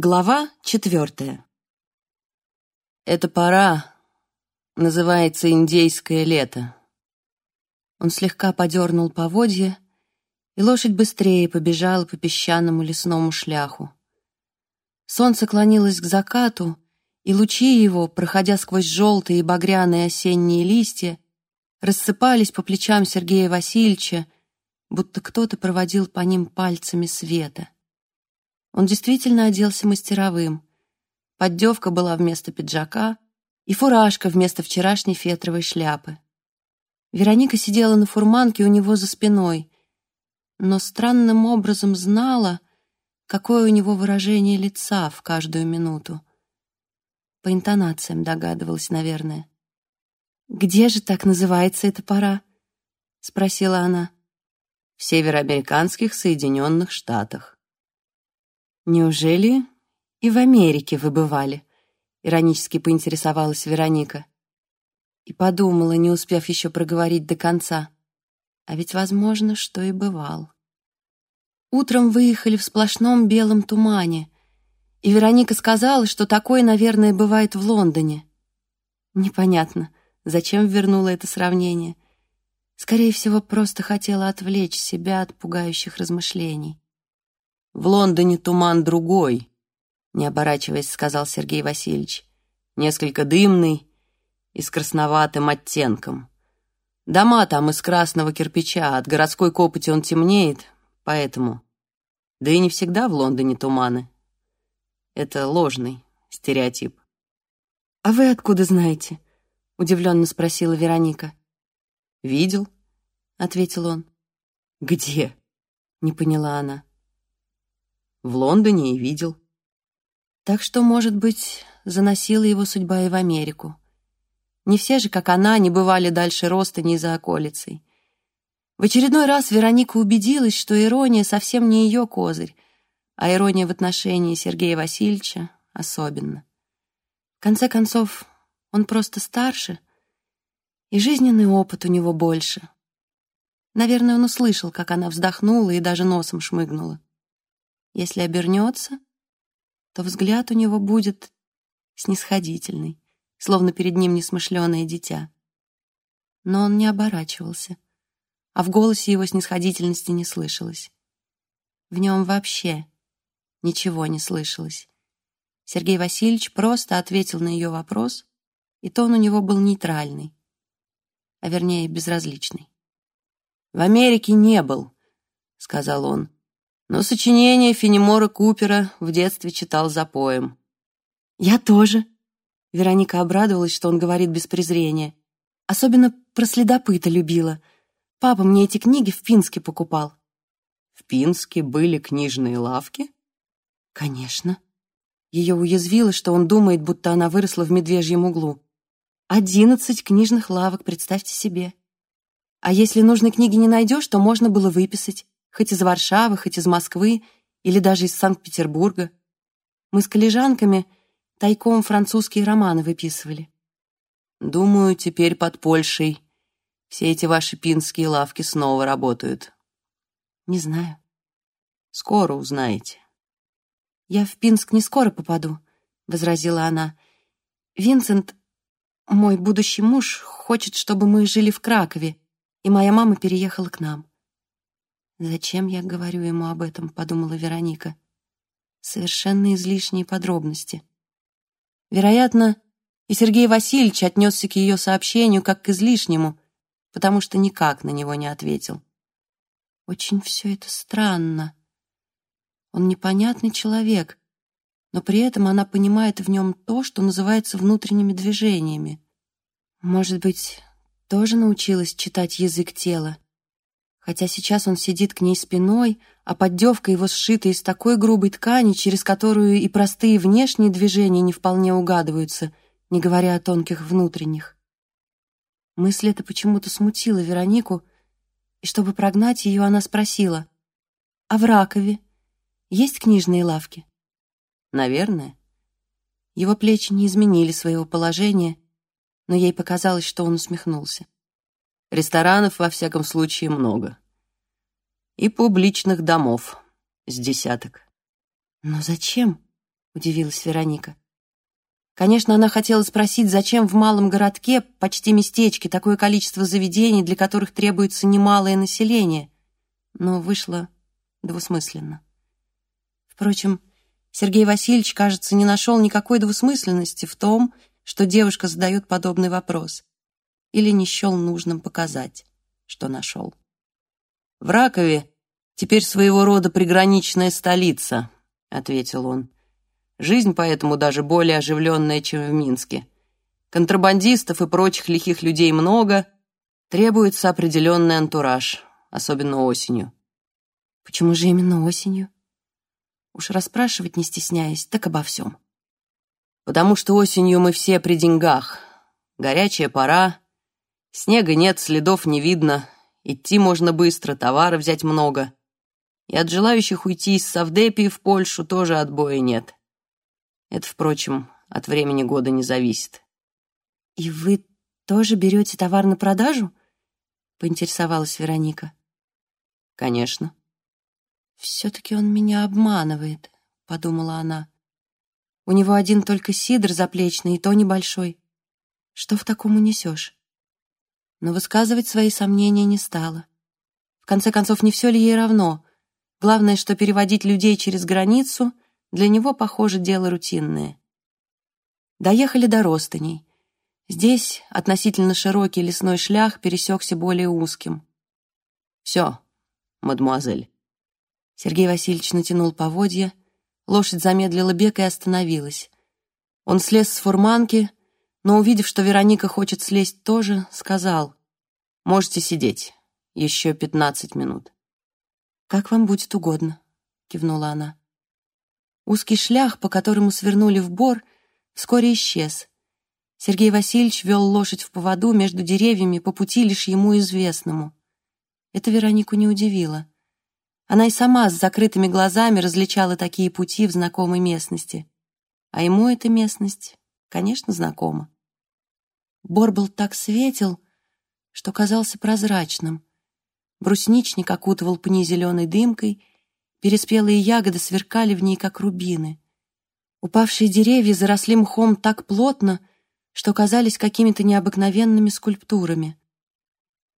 Глава четвертая. «Эта пора называется индейское лето». Он слегка подернул поводья, и лошадь быстрее побежала по песчаному лесному шляху. Солнце клонилось к закату, и лучи его, проходя сквозь желтые и багряные осенние листья, рассыпались по плечам Сергея Васильевича, будто кто-то проводил по ним пальцами света. Он действительно оделся мастеровым. Поддевка была вместо пиджака и фуражка вместо вчерашней фетровой шляпы. Вероника сидела на фурманке у него за спиной, но странным образом знала, какое у него выражение лица в каждую минуту. По интонациям догадывалась, наверное. «Где же так называется эта пора?» — спросила она. «В североамериканских Соединенных Штатах». «Неужели и в Америке вы бывали?» — иронически поинтересовалась Вероника. И подумала, не успев еще проговорить до конца. А ведь возможно, что и бывал. Утром выехали в сплошном белом тумане, и Вероника сказала, что такое, наверное, бывает в Лондоне. Непонятно, зачем вернула это сравнение. Скорее всего, просто хотела отвлечь себя от пугающих размышлений. В Лондоне туман другой, не оборачиваясь, сказал Сергей Васильевич. Несколько дымный и с красноватым оттенком. Дома там из красного кирпича, от городской копоти он темнеет, поэтому... Да и не всегда в Лондоне туманы. Это ложный стереотип. «А вы откуда знаете?» — удивленно спросила Вероника. «Видел», — ответил он. «Где?» — не поняла она. В Лондоне и видел. Так что, может быть, заносила его судьба и в Америку. Не все же, как она, не бывали дальше роста ни за околицей. В очередной раз Вероника убедилась, что ирония совсем не ее козырь, а ирония в отношении Сергея Васильевича особенно. В конце концов, он просто старше, и жизненный опыт у него больше. Наверное, он услышал, как она вздохнула и даже носом шмыгнула. Если обернется, то взгляд у него будет снисходительный, словно перед ним несмышленое дитя. Но он не оборачивался, а в голосе его снисходительности не слышалось. В нем вообще ничего не слышалось. Сергей Васильевич просто ответил на ее вопрос, и тон у него был нейтральный, а вернее безразличный. «В Америке не был», — сказал он но сочинение Фенемора Купера в детстве читал за поем. «Я тоже». Вероника обрадовалась, что он говорит без презрения. Особенно про следопыта любила. Папа мне эти книги в Пинске покупал. В Пинске были книжные лавки? Конечно. Ее уязвило, что он думает, будто она выросла в медвежьем углу. Одиннадцать книжных лавок, представьте себе. А если нужной книги не найдешь, то можно было выписать хоть из Варшавы, хоть из Москвы или даже из Санкт-Петербурга. Мы с коллежанками тайком французские романы выписывали. Думаю, теперь под Польшей все эти ваши пинские лавки снова работают. Не знаю. Скоро узнаете. Я в Пинск не скоро попаду, возразила она. Винсент, мой будущий муж, хочет, чтобы мы жили в Кракове, и моя мама переехала к нам. «Зачем я говорю ему об этом?» — подумала Вероника. Совершенно излишние подробности. Вероятно, и Сергей Васильевич отнесся к ее сообщению как к излишнему, потому что никак на него не ответил. Очень все это странно. Он непонятный человек, но при этом она понимает в нем то, что называется внутренними движениями. Может быть, тоже научилась читать язык тела? Хотя сейчас он сидит к ней спиной, а поддевка его сшита из такой грубой ткани, через которую и простые внешние движения не вполне угадываются, не говоря о тонких внутренних. Мысль эта почему-то смутила Веронику, и чтобы прогнать ее, она спросила, «А в Ракове есть книжные лавки?» «Наверное». Его плечи не изменили своего положения, но ей показалось, что он усмехнулся. Ресторанов, во всяком случае, много. И публичных домов с десяток. «Но зачем?» — удивилась Вероника. Конечно, она хотела спросить, зачем в малом городке, почти местечке, такое количество заведений, для которых требуется немалое население, но вышло двусмысленно. Впрочем, Сергей Васильевич, кажется, не нашел никакой двусмысленности в том, что девушка задает подобный вопрос, или не счел нужным показать, что нашел. «В Ракове теперь своего рода приграничная столица», — ответил он. Жизнь поэтому даже более оживленная, чем в Минске. Контрабандистов и прочих лихих людей много, требуется определенный антураж, особенно осенью. Почему же именно осенью? Уж расспрашивать не стесняясь, так обо всем. Потому что осенью мы все при деньгах. Горячая пора, снега нет, следов не видно, идти можно быстро, товара взять много. И от желающих уйти из Савдепии в Польшу тоже отбоя нет. Это, впрочем, от времени года не зависит. «И вы тоже берете товар на продажу?» — поинтересовалась Вероника. «Конечно». «Все-таки он меня обманывает», — подумала она. «У него один только сидр заплечный, и то небольшой. Что в таком унесешь?» Но высказывать свои сомнения не стала. В конце концов, не все ли ей равно? Главное, что переводить людей через границу — для него, похоже, дело рутинное. Доехали до Ростаней. Здесь относительно широкий лесной шлях пересекся более узким. «Все, мадемуазель». Сергей Васильевич натянул поводья, лошадь замедлила бег и остановилась. Он слез с фурманки, но, увидев, что Вероника хочет слезть тоже, сказал, «Можете сидеть, еще пятнадцать минут». «Как вам будет угодно», — кивнула она. Узкий шлях, по которому свернули в бор, вскоре исчез. Сергей Васильевич вел лошадь в поводу между деревьями по пути лишь ему известному. Это Веронику не удивило. Она и сама с закрытыми глазами различала такие пути в знакомой местности. А ему эта местность, конечно, знакома. Бор был так светел, что казался прозрачным. Брусничник окутывал пни зеленой дымкой, Переспелые ягоды сверкали в ней, как рубины. Упавшие деревья заросли мхом так плотно, что казались какими-то необыкновенными скульптурами.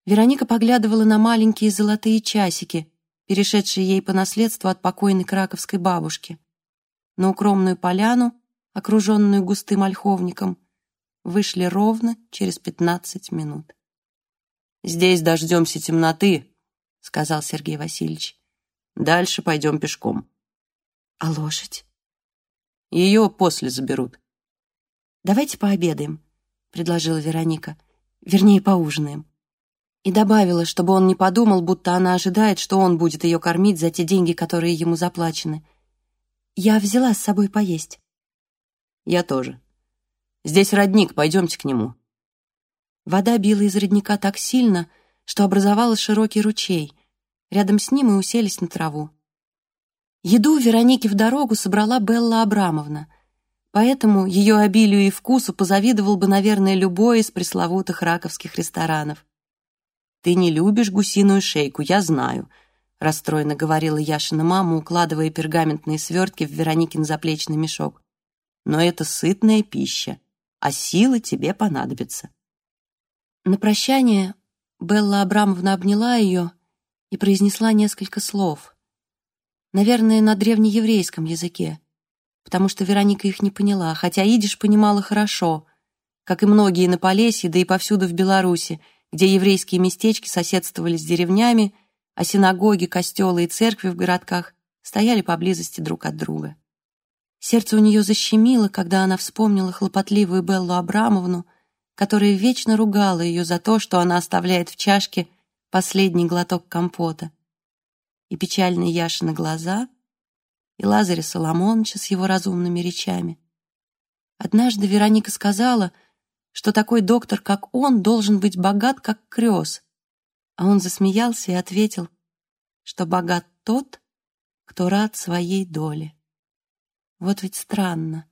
Вероника поглядывала на маленькие золотые часики, перешедшие ей по наследству от покойной краковской бабушки. На укромную поляну, окруженную густым ольховником, вышли ровно через пятнадцать минут. «Здесь дождемся темноты», — сказал Сергей Васильевич. Дальше пойдем пешком. А лошадь? Ее после заберут. Давайте пообедаем, предложила Вероника. Вернее, поужинаем. И добавила, чтобы он не подумал, будто она ожидает, что он будет ее кормить за те деньги, которые ему заплачены. Я взяла с собой поесть. Я тоже. Здесь родник, пойдемте к нему. Вода била из родника так сильно, что образовала широкий ручей. Рядом с ним и уселись на траву. Еду Веронике в дорогу собрала Белла Абрамовна, поэтому ее обилию и вкусу позавидовал бы, наверное, любой из пресловутых раковских ресторанов. «Ты не любишь гусиную шейку, я знаю», — расстроенно говорила Яшина мама, укладывая пергаментные свертки в Вероникин заплечный мешок. «Но это сытная пища, а силы тебе понадобятся». На прощание Белла Абрамовна обняла ее и произнесла несколько слов. Наверное, на древнееврейском языке, потому что Вероника их не поняла, хотя идиш понимала хорошо, как и многие на Полесье, да и повсюду в Беларуси, где еврейские местечки соседствовали с деревнями, а синагоги, костелы и церкви в городках стояли поблизости друг от друга. Сердце у нее защемило, когда она вспомнила хлопотливую Беллу Абрамовну, которая вечно ругала ее за то, что она оставляет в чашке последний глоток компота, и печальные Яшины глаза, и Лазаря Соломоновича с его разумными речами. Однажды Вероника сказала, что такой доктор, как он, должен быть богат, как крёс, а он засмеялся и ответил, что богат тот, кто рад своей доле. Вот ведь странно.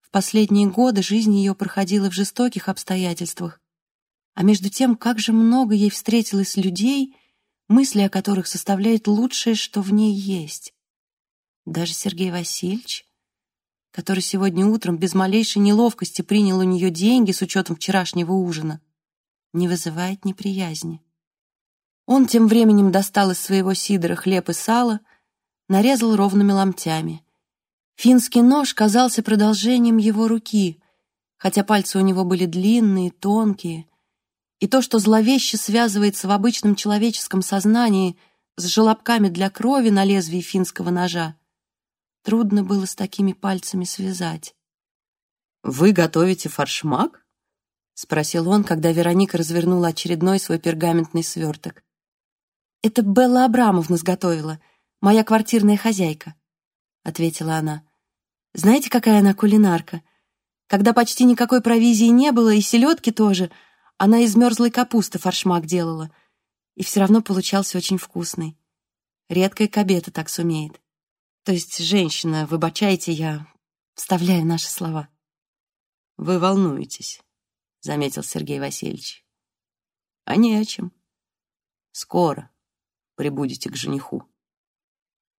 В последние годы жизнь ее проходила в жестоких обстоятельствах, а между тем, как же много ей встретилось людей, мысли о которых составляют лучшее, что в ней есть. Даже Сергей Васильевич, который сегодня утром без малейшей неловкости принял у нее деньги с учетом вчерашнего ужина, не вызывает неприязни. Он тем временем достал из своего сидора хлеб и сало, нарезал ровными ломтями. Финский нож казался продолжением его руки, хотя пальцы у него были длинные, тонкие, и то, что зловеще связывается в обычном человеческом сознании с желобками для крови на лезвии финского ножа, трудно было с такими пальцами связать. «Вы готовите фаршмак?» — спросил он, когда Вероника развернула очередной свой пергаментный сверток. «Это Белла Абрамовна сготовила, моя квартирная хозяйка», — ответила она. «Знаете, какая она кулинарка? Когда почти никакой провизии не было, и селедки тоже, она из мерзлой капусты фаршмак делала, и все равно получался очень вкусный. Редкая кабета так сумеет. То есть женщина, выбачайте, я вставляю наши слова». «Вы волнуетесь», — заметил Сергей Васильевич. «А не о чем. Скоро прибудете к жениху».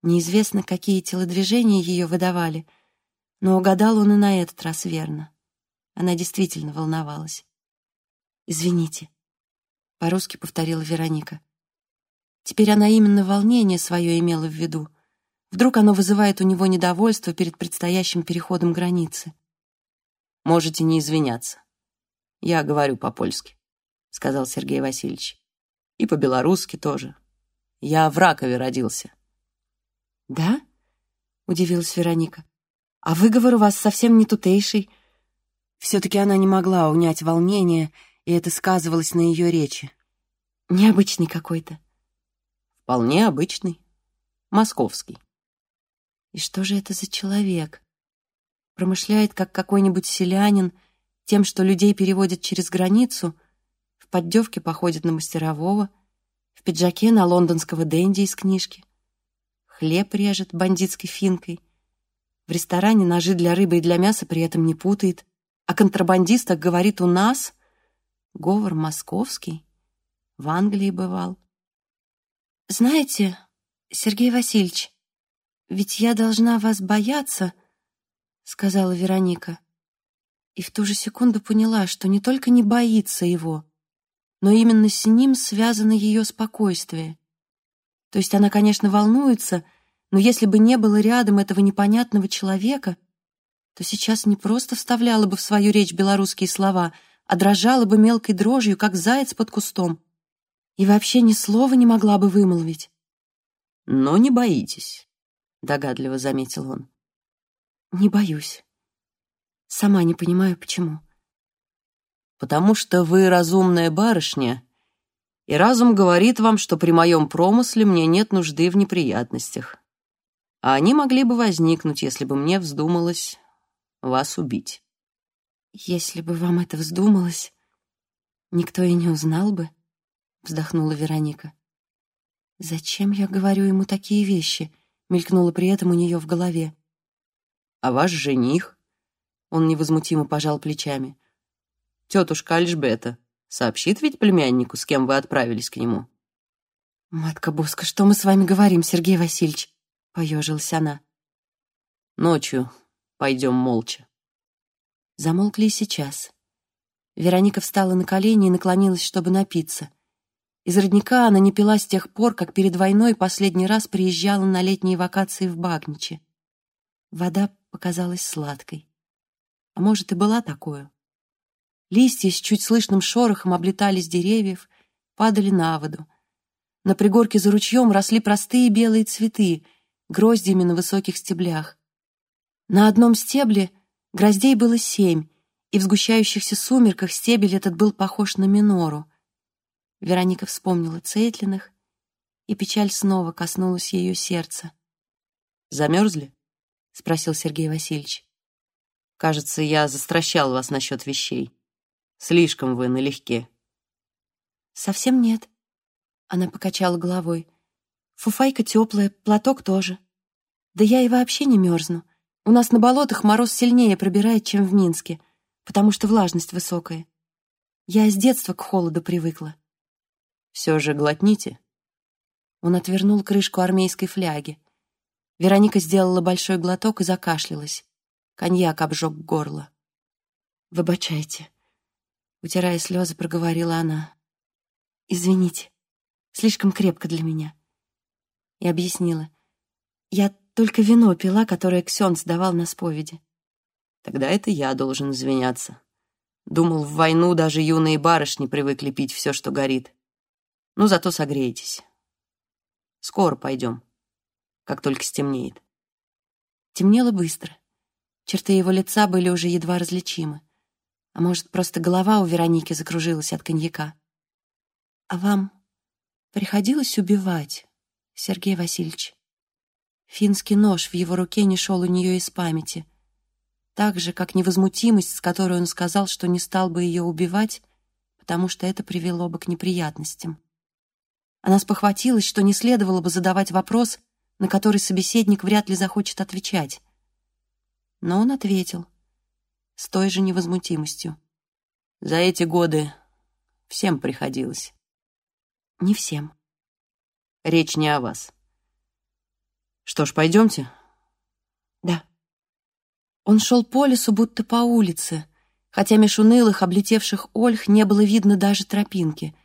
Неизвестно, какие телодвижения ее выдавали, но угадал он и на этот раз верно. Она действительно волновалась. «Извините», — по-русски повторила Вероника. Теперь она именно волнение свое имела в виду. Вдруг оно вызывает у него недовольство перед предстоящим переходом границы. «Можете не извиняться. Я говорю по-польски», — сказал Сергей Васильевич. «И по-белорусски тоже. Я в Ракове родился». «Да?» — удивилась Вероника. «А выговор у вас совсем не тутейший». Все-таки она не могла унять волнение, и это сказывалось на ее речи. «Необычный какой-то». «Вполне обычный. Московский». «И что же это за человек?» Промышляет, как какой-нибудь селянин, тем, что людей переводят через границу, в поддевке походит на мастерового, в пиджаке на лондонского денди из книжки хлеб режет бандитской финкой. В ресторане ножи для рыбы и для мяса при этом не путает. О контрабандистах говорит у нас. Говор московский. В Англии бывал. «Знаете, Сергей Васильевич, ведь я должна вас бояться», — сказала Вероника. И в ту же секунду поняла, что не только не боится его, но именно с ним связано ее спокойствие. То есть она, конечно, волнуется, но если бы не было рядом этого непонятного человека, то сейчас не просто вставляла бы в свою речь белорусские слова, а дрожала бы мелкой дрожью, как заяц под кустом, и вообще ни слова не могла бы вымолвить. «Но не боитесь», — догадливо заметил он. «Не боюсь. Сама не понимаю, почему». «Потому что вы разумная барышня и разум говорит вам, что при моем промысле мне нет нужды в неприятностях. А они могли бы возникнуть, если бы мне вздумалось вас убить. Если бы вам это вздумалось, никто и не узнал бы, вздохнула Вероника. Зачем я говорю ему такие вещи? мелькнуло при этом у нее в голове. А ваш жених? Он невозмутимо пожал плечами. Тетушка Альжбета, Сообщит ведь племяннику, с кем вы отправились к нему. «Матка Боска, что мы с вами говорим, Сергей Васильевич?» — поежилась она. «Ночью пойдем молча». Замолкли и сейчас. Вероника встала на колени и наклонилась, чтобы напиться. Из родника она не пила с тех пор, как перед войной последний раз приезжала на летние вакации в Багниче. Вода показалась сладкой. А может, и была такое. Листья с чуть слышным шорохом облетали с деревьев, падали на воду. На пригорке за ручьем росли простые белые цветы, гроздьями на высоких стеблях. На одном стебле гроздей было семь, и в сгущающихся сумерках стебель этот был похож на минору. Вероника вспомнила Цейтлиных, и печаль снова коснулась ее сердца. «Замерзли?» — спросил Сергей Васильевич. «Кажется, я застращал вас насчет вещей». Слишком вы налегке. Совсем нет. Она покачала головой. Фуфайка теплая, платок тоже. Да я и вообще не мерзну. У нас на болотах мороз сильнее пробирает, чем в Минске, потому что влажность высокая. Я с детства к холоду привыкла. Все же глотните. Он отвернул крышку армейской фляги. Вероника сделала большой глоток и закашлялась. Коньяк обжег горло. «Выбачайте», — утирая слезы, проговорила она. «Извините, слишком крепко для меня». И объяснила. «Я только вино пила, которое Ксенц давал на споведи». «Тогда это я должен извиняться. Думал, в войну даже юные барышни привыкли пить все, что горит. Ну, зато согреетесь. Скоро пойдем, как только стемнеет». Темнело быстро. Черты его лица были уже едва различимы. А может, просто голова у Вероники закружилась от коньяка. «А вам приходилось убивать, Сергей Васильевич?» Финский нож в его руке не шел у нее из памяти. Так же, как невозмутимость, с которой он сказал, что не стал бы ее убивать, потому что это привело бы к неприятностям. Она спохватилась, что не следовало бы задавать вопрос, на который собеседник вряд ли захочет отвечать. Но он ответил с той же невозмутимостью. «За эти годы всем приходилось». «Не всем». «Речь не о вас». «Что ж, пойдемте?» «Да». Он шел по лесу, будто по улице, хотя меж унылых, облетевших ольх не было видно даже тропинки.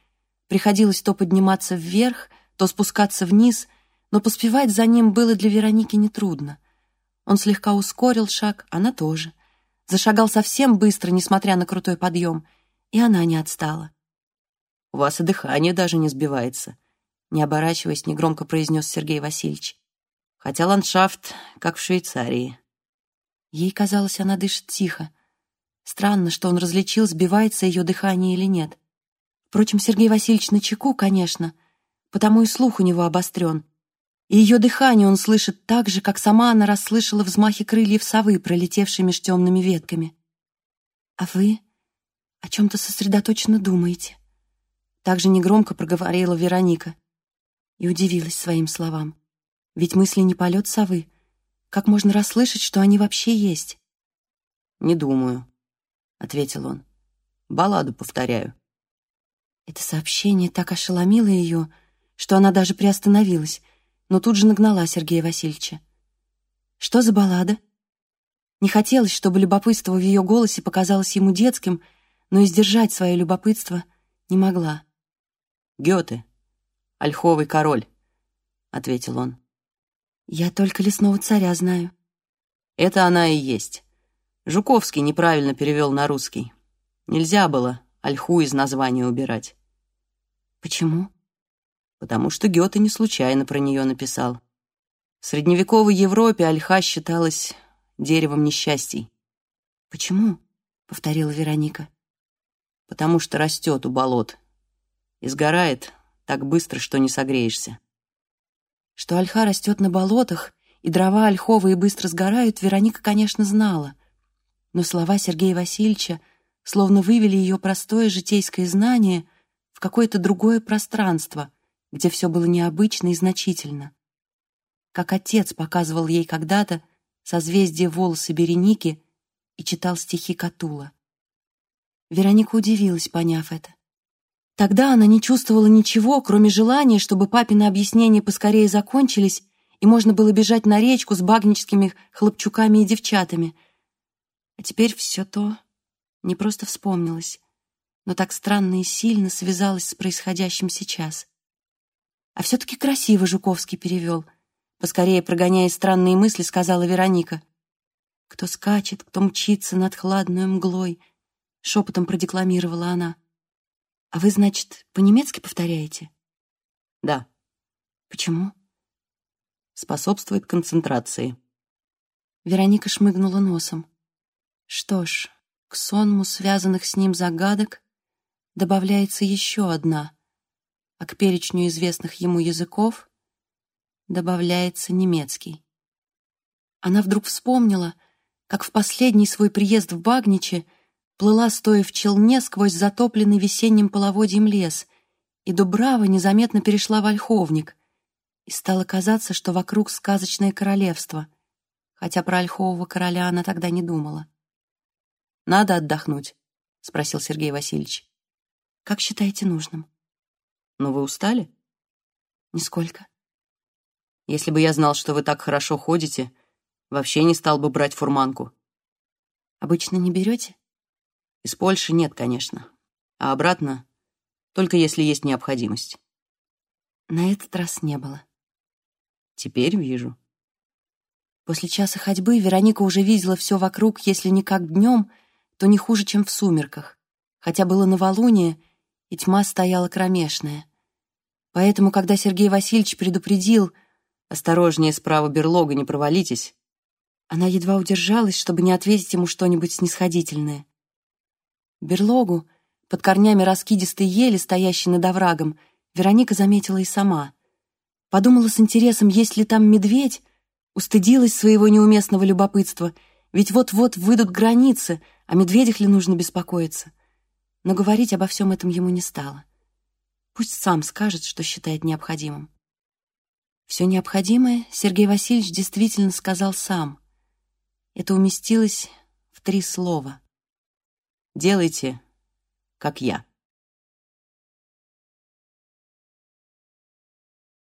Приходилось то подниматься вверх, то спускаться вниз, но поспевать за ним было для Вероники нетрудно. Он слегка ускорил шаг, она тоже. Зашагал совсем быстро, несмотря на крутой подъем, и она не отстала. «У вас и дыхание даже не сбивается», — не оборачиваясь, негромко произнес Сергей Васильевич. «Хотя ландшафт, как в Швейцарии». Ей казалось, она дышит тихо. Странно, что он различил, сбивается ее дыхание или нет. Впрочем, Сергей Васильевич на чеку, конечно, потому и слух у него обострен и ее дыхание он слышит так же, как сама она расслышала взмахи крыльев совы, пролетевшей меж темными ветками. «А вы о чем-то сосредоточенно думаете?» Так же негромко проговорила Вероника и удивилась своим словам. «Ведь мысли не полет совы. Как можно расслышать, что они вообще есть?» «Не думаю», — ответил он. «Балладу повторяю». Это сообщение так ошеломило ее, что она даже приостановилась — но тут же нагнала Сергея Васильевича. «Что за баллада?» Не хотелось, чтобы любопытство в ее голосе показалось ему детским, но и сдержать свое любопытство не могла. «Гёте, ольховый король», — ответил он. «Я только лесного царя знаю». «Это она и есть. Жуковский неправильно перевел на русский. Нельзя было ольху из названия убирать». «Почему?» Потому что Гёте не случайно про нее написал. В средневековой Европе ольха считалась деревом несчастий. «Почему?» — повторила Вероника. «Потому что растет у болот и сгорает так быстро, что не согреешься». Что ольха растет на болотах, и дрова ольховые быстро сгорают, Вероника, конечно, знала. Но слова Сергея Васильевича словно вывели ее простое житейское знание в какое-то другое пространство — где все было необычно и значительно. Как отец показывал ей когда-то созвездие волосы Береники и читал стихи Катула. Вероника удивилась, поняв это. Тогда она не чувствовала ничего, кроме желания, чтобы папины объяснения поскорее закончились, и можно было бежать на речку с багническими хлопчуками и девчатами. А теперь все то не просто вспомнилось, но так странно и сильно связалось с происходящим сейчас. А все-таки красиво Жуковский перевел. Поскорее прогоняя странные мысли, сказала Вероника. Кто скачет, кто мчится над хладной мглой, шепотом продекламировала она. А вы, значит, по-немецки повторяете? Да. Почему? Способствует концентрации. Вероника шмыгнула носом. Что ж, к сонму связанных с ним загадок добавляется еще одна — а к перечню известных ему языков добавляется немецкий. Она вдруг вспомнила, как в последний свой приезд в Багниче плыла, стоя в челне, сквозь затопленный весенним половодьем лес, и Дубрава незаметно перешла в Ольховник, и стало казаться, что вокруг сказочное королевство, хотя про Ольхового короля она тогда не думала. «Надо отдохнуть», — спросил Сергей Васильевич. «Как считаете нужным?» Но вы устали? Нисколько. Если бы я знал, что вы так хорошо ходите, вообще не стал бы брать фурманку. Обычно не берете? Из Польши нет, конечно. А обратно только если есть необходимость. На этот раз не было. Теперь вижу. После часа ходьбы Вероника уже видела все вокруг, если не как днем, то не хуже, чем в сумерках, хотя было новолуние, и тьма стояла кромешная. Поэтому, когда Сергей Васильевич предупредил «Осторожнее, справа берлога, не провалитесь», она едва удержалась, чтобы не ответить ему что-нибудь снисходительное. Берлогу, под корнями раскидистой ели, стоящей над оврагом, Вероника заметила и сама. Подумала с интересом, есть ли там медведь, устыдилась своего неуместного любопытства, ведь вот-вот выйдут границы, о медведях ли нужно беспокоиться. Но говорить обо всем этом ему не стало. Пусть сам скажет, что считает необходимым. Все необходимое Сергей Васильевич действительно сказал сам. Это уместилось в три слова. «Делайте, как я».